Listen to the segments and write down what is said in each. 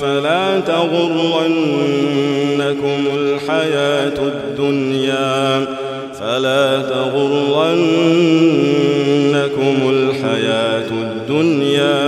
فلا تغرنكم الحياة الدنيا. فلا تغرنكم الحياة الدنيا.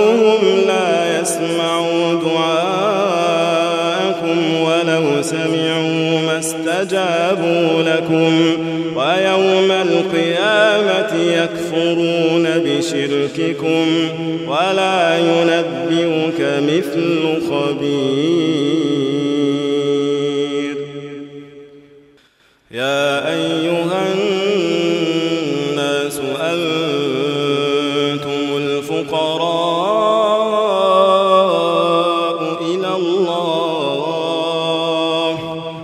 ما استجابوا لكم ويوم القيامة يكفرون بشرككم ولا ينبئك مثل خبير.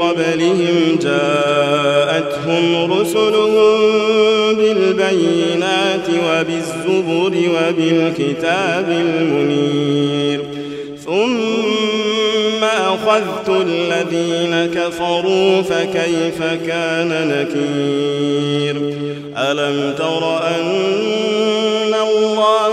قبلهم جاءتهم رسلهم بالبينات وبالزبر وبالكتاب المنير. ثم أخذت الذين كفروا فكيف كان نكير؟ ألم تر أن الله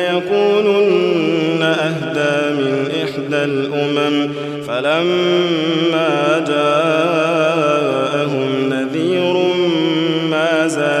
الأمم فلما جاءهم نذير ما زادهم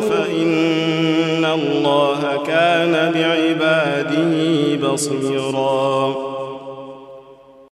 فإن